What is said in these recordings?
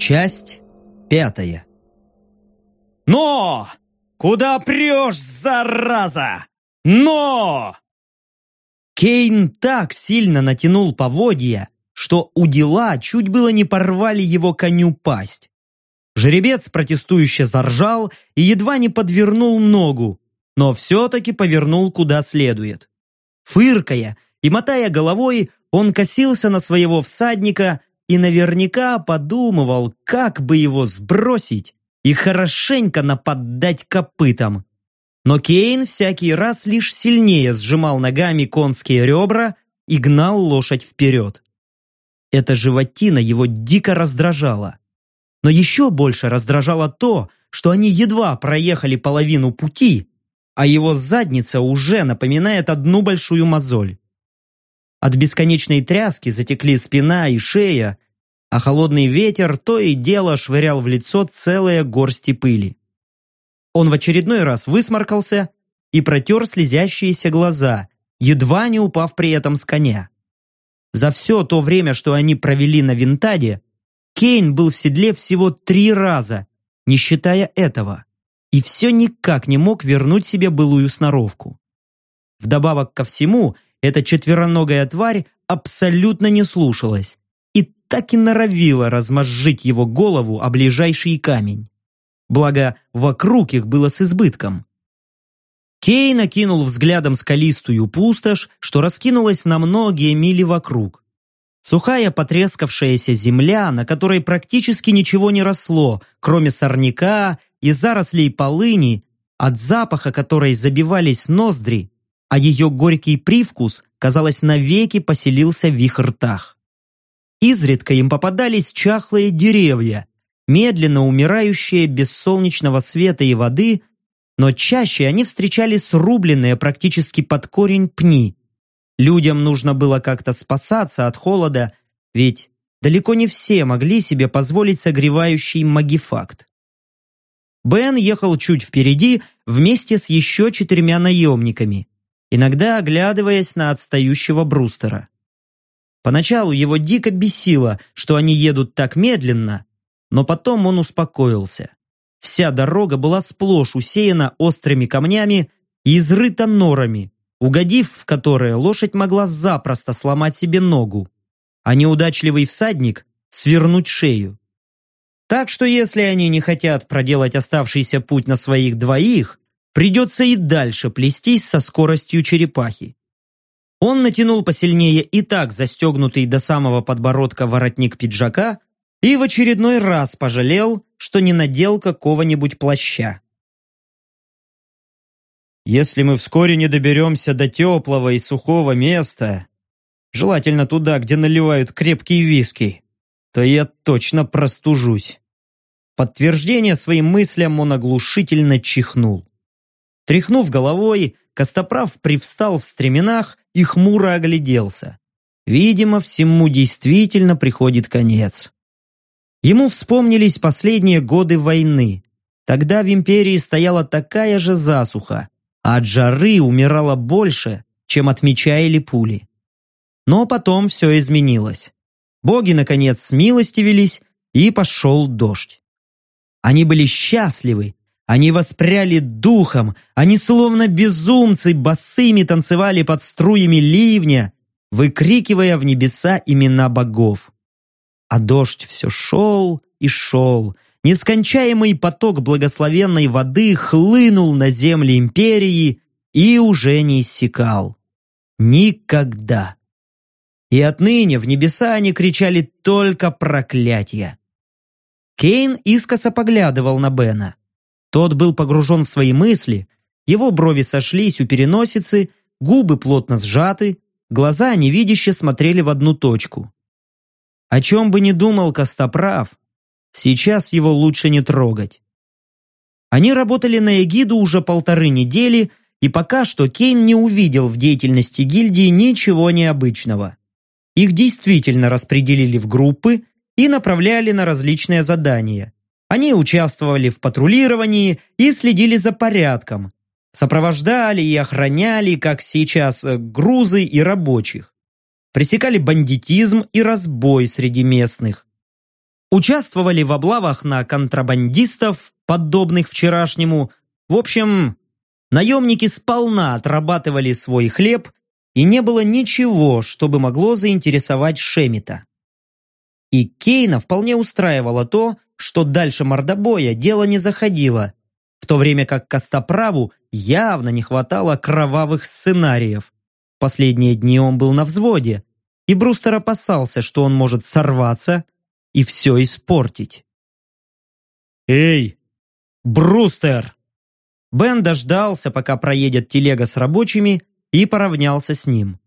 Часть пятая. «Но! Куда прешь, зараза? Но!» Кейн так сильно натянул поводья, что у дела чуть было не порвали его коню пасть. Жеребец протестующе заржал и едва не подвернул ногу, но все-таки повернул куда следует. Фыркая и мотая головой, он косился на своего всадника и наверняка подумывал, как бы его сбросить и хорошенько наподдать копытом. Но Кейн всякий раз лишь сильнее сжимал ногами конские ребра и гнал лошадь вперед. Эта животина его дико раздражала. Но еще больше раздражало то, что они едва проехали половину пути, а его задница уже напоминает одну большую мозоль. От бесконечной тряски затекли спина и шея, а холодный ветер то и дело швырял в лицо целые горсти пыли. Он в очередной раз высморкался и протер слезящиеся глаза, едва не упав при этом с коня. За все то время, что они провели на Винтаде, Кейн был в седле всего три раза, не считая этого, и все никак не мог вернуть себе былую сноровку. Вдобавок ко всему, эта четвероногая тварь абсолютно не слушалась и так и норовила размозжить его голову о ближайший камень. Благо, вокруг их было с избытком. Кей накинул взглядом скалистую пустошь, что раскинулась на многие мили вокруг. Сухая потрескавшаяся земля, на которой практически ничего не росло, кроме сорняка и зарослей полыни, от запаха которой забивались ноздри, а ее горький привкус, казалось, навеки поселился в их ртах. Изредка им попадались чахлые деревья, медленно умирающие без солнечного света и воды, но чаще они встречали срубленные практически под корень пни. Людям нужно было как-то спасаться от холода, ведь далеко не все могли себе позволить согревающий магифакт. Бен ехал чуть впереди вместе с еще четырьмя наемниками иногда оглядываясь на отстающего Брустера. Поначалу его дико бесило, что они едут так медленно, но потом он успокоился. Вся дорога была сплошь усеяна острыми камнями и изрыта норами, угодив в которые лошадь могла запросто сломать себе ногу, а неудачливый всадник свернуть шею. Так что если они не хотят проделать оставшийся путь на своих двоих, Придется и дальше плестись со скоростью черепахи. Он натянул посильнее и так застегнутый до самого подбородка воротник пиджака и в очередной раз пожалел, что не надел какого-нибудь плаща. «Если мы вскоре не доберемся до теплого и сухого места, желательно туда, где наливают крепкий виски, то я точно простужусь». Подтверждение своим мыслям он оглушительно чихнул. Тряхнув головой, Костоправ привстал в стременах и хмуро огляделся. Видимо, всему действительно приходит конец. Ему вспомнились последние годы войны. Тогда в империи стояла такая же засуха, а от жары умирало больше, чем от меча или пули. Но потом все изменилось. Боги, наконец, смилостивились, и пошел дождь. Они были счастливы они воспряли духом, они словно безумцы босыми танцевали под струями ливня, выкрикивая в небеса имена богов. А дождь все шел и шел, нескончаемый поток благословенной воды хлынул на земли империи и уже не иссякал. Никогда. И отныне в небеса они кричали только проклятия. Кейн искоса поглядывал на Бена. Тот был погружен в свои мысли, его брови сошлись у переносицы, губы плотно сжаты, глаза невидяще смотрели в одну точку. О чем бы ни думал Костоправ, сейчас его лучше не трогать. Они работали на эгиду уже полторы недели, и пока что Кейн не увидел в деятельности гильдии ничего необычного. Их действительно распределили в группы и направляли на различные задания. Они участвовали в патрулировании и следили за порядком, сопровождали и охраняли, как сейчас, э, грузы и рабочих. Пресекали бандитизм и разбой среди местных. Участвовали в облавах на контрабандистов, подобных вчерашнему. В общем, наемники сполна отрабатывали свой хлеб, и не было ничего, чтобы могло заинтересовать Шемита. И Кейна вполне устраивало то, что дальше мордобоя дело не заходило, в то время как Костоправу явно не хватало кровавых сценариев. Последние дни он был на взводе, и Брустер опасался, что он может сорваться и все испортить. «Эй, Брустер!» Бен дождался, пока проедет телега с рабочими, и поравнялся с ним.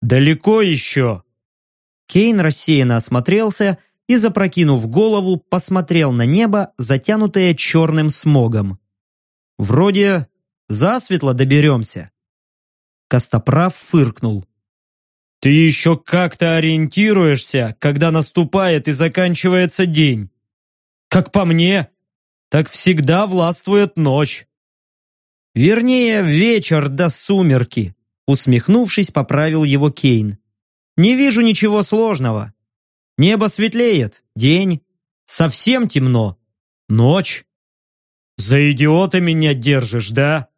«Далеко еще?» Кейн рассеянно осмотрелся и, запрокинув голову, посмотрел на небо, затянутое черным смогом. «Вроде засветло доберемся». Костоправ фыркнул. Ты еще как-то ориентируешься, когда наступает и заканчивается день. Как по мне, так всегда властвует ночь. Вернее, вечер до сумерки, усмехнувшись, поправил его Кейн. Не вижу ничего сложного. Небо светлеет, день, совсем темно, ночь. За идиота меня держишь, да?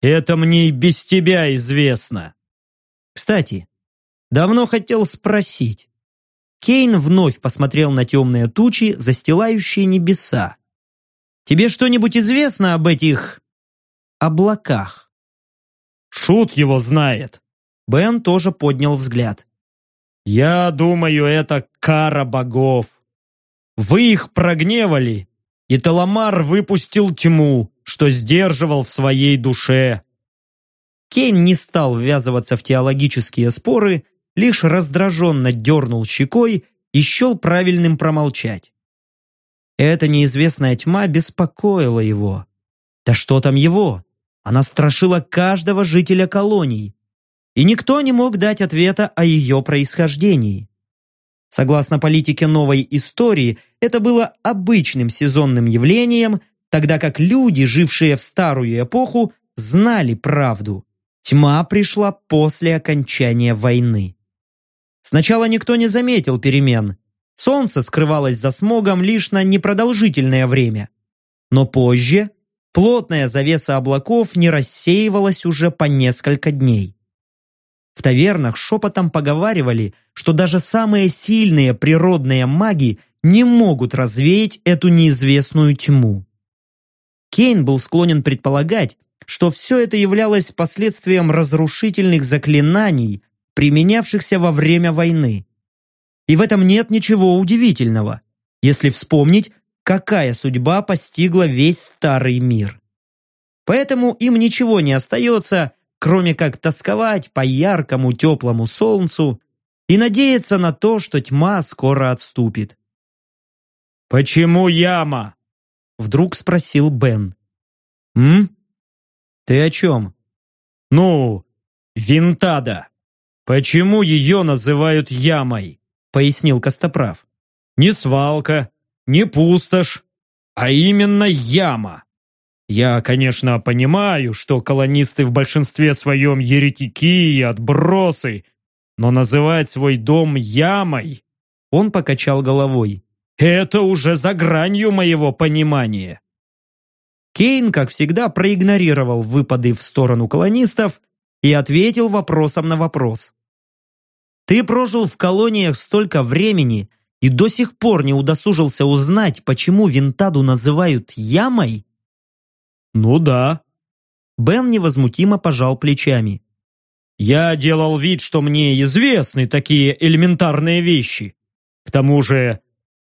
Это мне и без тебя известно. Кстати, Давно хотел спросить. Кейн вновь посмотрел на темные тучи, застилающие небеса. Тебе что-нибудь известно об этих облаках? Шут его знает. Бен тоже поднял взгляд. Я думаю, это кара богов. Вы их прогневали, и Таламар выпустил тьму, что сдерживал в своей душе. Кейн не стал ввязываться в теологические споры лишь раздраженно дернул щекой и счел правильным промолчать. Эта неизвестная тьма беспокоила его. Да что там его? Она страшила каждого жителя колоний. И никто не мог дать ответа о ее происхождении. Согласно политике новой истории, это было обычным сезонным явлением, тогда как люди, жившие в старую эпоху, знали правду. Тьма пришла после окончания войны. Сначала никто не заметил перемен. Солнце скрывалось за смогом лишь на непродолжительное время. Но позже плотная завеса облаков не рассеивалась уже по несколько дней. В тавернах шепотом поговаривали, что даже самые сильные природные маги не могут развеять эту неизвестную тьму. Кейн был склонен предполагать, что все это являлось последствием разрушительных заклинаний, применявшихся во время войны. И в этом нет ничего удивительного, если вспомнить, какая судьба постигла весь старый мир. Поэтому им ничего не остается, кроме как тосковать по яркому теплому солнцу и надеяться на то, что тьма скоро отступит. «Почему яма?» Вдруг спросил Бен. «М? Ты о чем?» «Ну, винтада. «Почему ее называют ямой?» — пояснил Костоправ. «Не свалка, не пустошь, а именно яма. Я, конечно, понимаю, что колонисты в большинстве своем еретики и отбросы, но называть свой дом ямой...» Он покачал головой. «Это уже за гранью моего понимания». Кейн, как всегда, проигнорировал выпады в сторону колонистов и ответил вопросом на вопрос. Ты прожил в колониях столько времени и до сих пор не удосужился узнать, почему Винтаду называют ямой? Ну да. Бен невозмутимо пожал плечами. Я делал вид, что мне известны такие элементарные вещи. К тому же,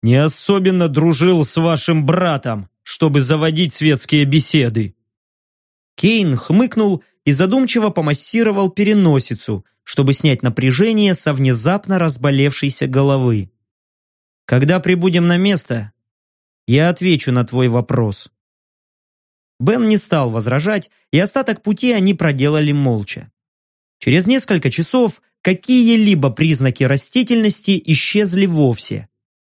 не особенно дружил с вашим братом, чтобы заводить светские беседы. Кейн хмыкнул и задумчиво помассировал переносицу, чтобы снять напряжение со внезапно разболевшейся головы. Когда прибудем на место, я отвечу на твой вопрос. Бен не стал возражать, и остаток пути они проделали молча. Через несколько часов какие-либо признаки растительности исчезли вовсе,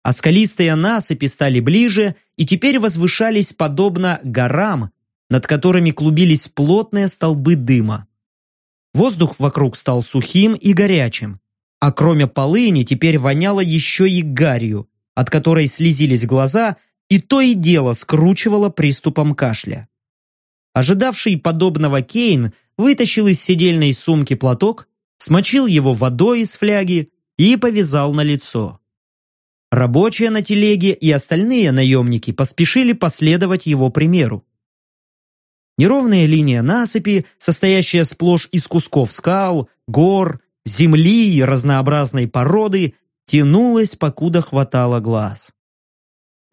а скалистые насыпи стали ближе и теперь возвышались подобно горам, над которыми клубились плотные столбы дыма. Воздух вокруг стал сухим и горячим, а кроме полыни теперь воняло еще и гарью, от которой слезились глаза и то и дело скручивало приступом кашля. Ожидавший подобного Кейн вытащил из седельной сумки платок, смочил его водой из фляги и повязал на лицо. Рабочие на телеге и остальные наемники поспешили последовать его примеру. Неровная линия насыпи, состоящая сплошь из кусков скал, гор, земли и разнообразной породы, тянулась, покуда хватало глаз.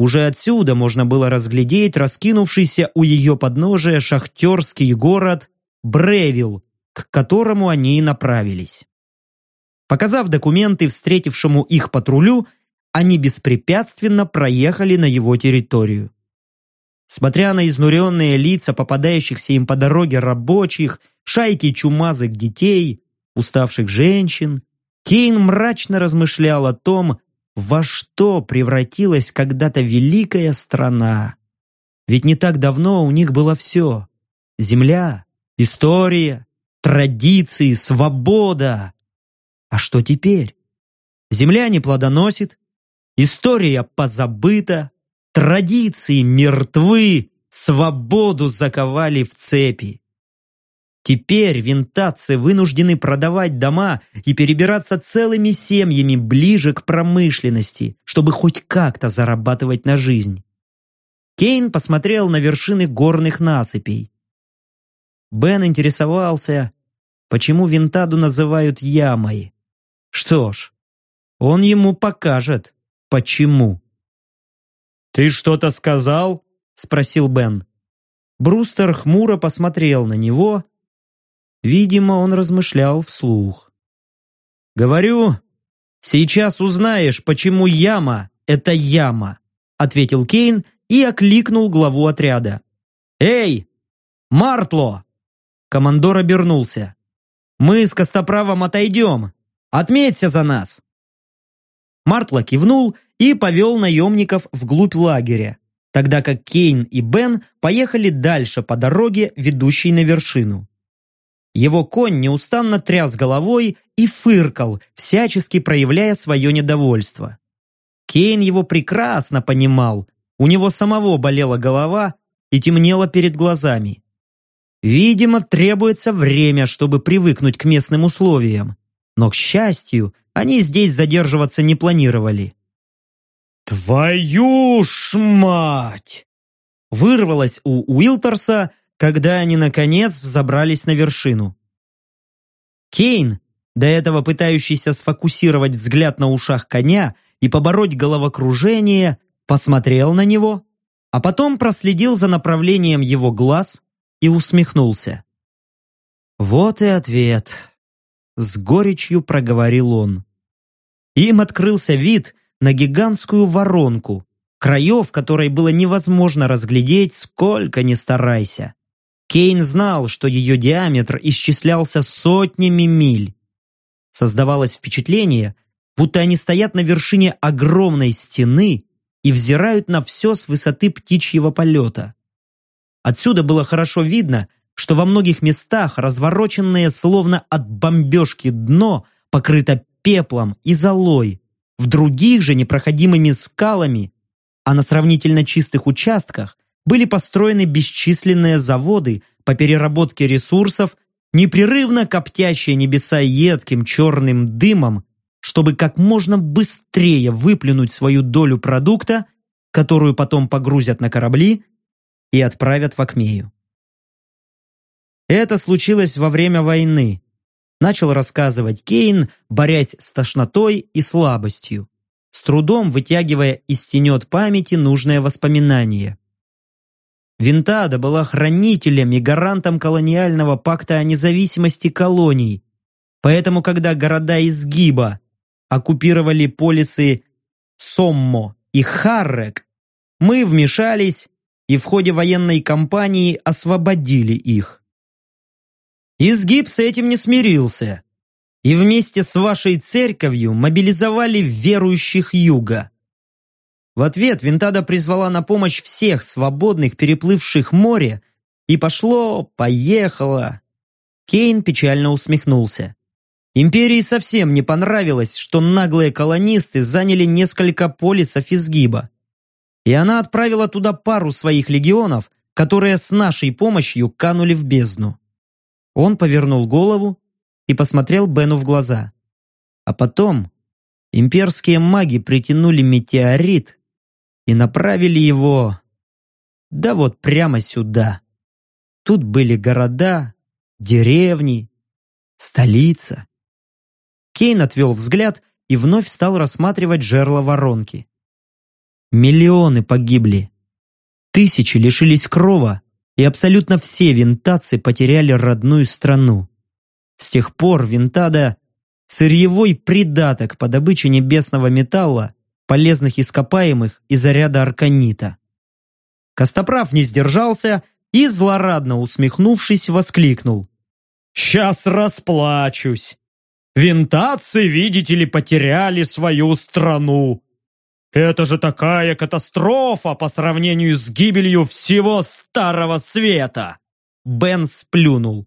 Уже отсюда можно было разглядеть раскинувшийся у ее подножия шахтерский город Бревил, к которому они и направились. Показав документы встретившему их патрулю, они беспрепятственно проехали на его территорию. Смотря на изнуренные лица попадающихся им по дороге рабочих, шайки чумазых детей, уставших женщин, Кейн мрачно размышлял о том, во что превратилась когда-то великая страна. Ведь не так давно у них было все. Земля, история, традиции, свобода. А что теперь? Земля не плодоносит, история позабыта, традиции мертвы, свободу заковали в цепи. Теперь винтатцы вынуждены продавать дома и перебираться целыми семьями ближе к промышленности, чтобы хоть как-то зарабатывать на жизнь. Кейн посмотрел на вершины горных насыпей. Бен интересовался, почему винтаду называют ямой. Что ж, он ему покажет, почему. «Ты что-то сказал?» – спросил Бен. Брустер хмуро посмотрел на него, Видимо, он размышлял вслух. «Говорю, сейчас узнаешь, почему яма — это яма», ответил Кейн и окликнул главу отряда. «Эй, Мартло!» Командор обернулся. «Мы с Костоправом отойдем. Отметься за нас!» Мартло кивнул и повел наемников вглубь лагеря, тогда как Кейн и Бен поехали дальше по дороге, ведущей на вершину. Его конь неустанно тряс головой и фыркал, всячески проявляя свое недовольство. Кейн его прекрасно понимал, у него самого болела голова и темнело перед глазами. Видимо, требуется время, чтобы привыкнуть к местным условиям. Но, к счастью, они здесь задерживаться не планировали. «Твою ж мать!» Вырвалось у Уилтерса, когда они, наконец, взобрались на вершину. Кейн, до этого пытающийся сфокусировать взгляд на ушах коня и побороть головокружение, посмотрел на него, а потом проследил за направлением его глаз и усмехнулся. «Вот и ответ», — с горечью проговорил он. Им открылся вид на гигантскую воронку, краев которой было невозможно разглядеть, сколько ни старайся. Кейн знал, что ее диаметр исчислялся сотнями миль. Создавалось впечатление, будто они стоят на вершине огромной стены и взирают на все с высоты птичьего полета. Отсюда было хорошо видно, что во многих местах развороченное словно от бомбежки дно покрыто пеплом и золой, в других же непроходимыми скалами, а на сравнительно чистых участках были построены бесчисленные заводы по переработке ресурсов, непрерывно коптящие небеса едким черным дымом, чтобы как можно быстрее выплюнуть свою долю продукта, которую потом погрузят на корабли и отправят в Акмею. Это случилось во время войны, начал рассказывать Кейн, борясь с тошнотой и слабостью, с трудом вытягивая из тенет памяти нужное воспоминание. Винтада была хранителем и гарантом колониального пакта о независимости колоний. Поэтому, когда города изгиба оккупировали полисы Соммо и Харрек, мы вмешались и в ходе военной кампании освободили их. Изгиб с этим не смирился и вместе с вашей церковью мобилизовали верующих юга. В ответ Винтада призвала на помощь всех свободных, переплывших море, и пошло, поехало. Кейн печально усмехнулся. Империи совсем не понравилось, что наглые колонисты заняли несколько полисов изгиба. И она отправила туда пару своих легионов, которые с нашей помощью канули в бездну. Он повернул голову и посмотрел Бену в глаза. А потом имперские маги притянули метеорит и направили его... Да вот прямо сюда. Тут были города, деревни, столица. Кейн отвел взгляд и вновь стал рассматривать жерло воронки. Миллионы погибли. Тысячи лишились крова, и абсолютно все винтацы потеряли родную страну. С тех пор винтада – сырьевой придаток по добыче небесного металла, полезных ископаемых и заряда арканита. Костоправ не сдержался и, злорадно усмехнувшись, воскликнул. «Сейчас расплачусь! Винтацы, видите ли, потеряли свою страну! Это же такая катастрофа по сравнению с гибелью всего Старого Света!» Бен сплюнул.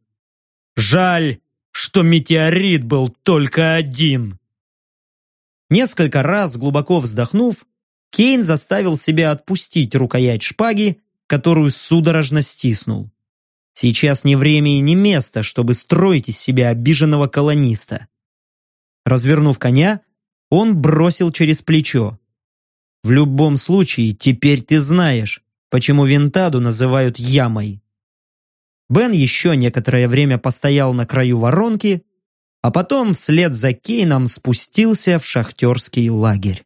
«Жаль, что метеорит был только один!» Несколько раз, глубоко вздохнув, Кейн заставил себя отпустить рукоять шпаги, которую судорожно стиснул. Сейчас не время и не место, чтобы строить из себя обиженного колониста. Развернув коня, он бросил через плечо. В любом случае, теперь ты знаешь, почему Винтаду называют ямой. Бен еще некоторое время постоял на краю воронки, а потом вслед за Кейном спустился в шахтерский лагерь.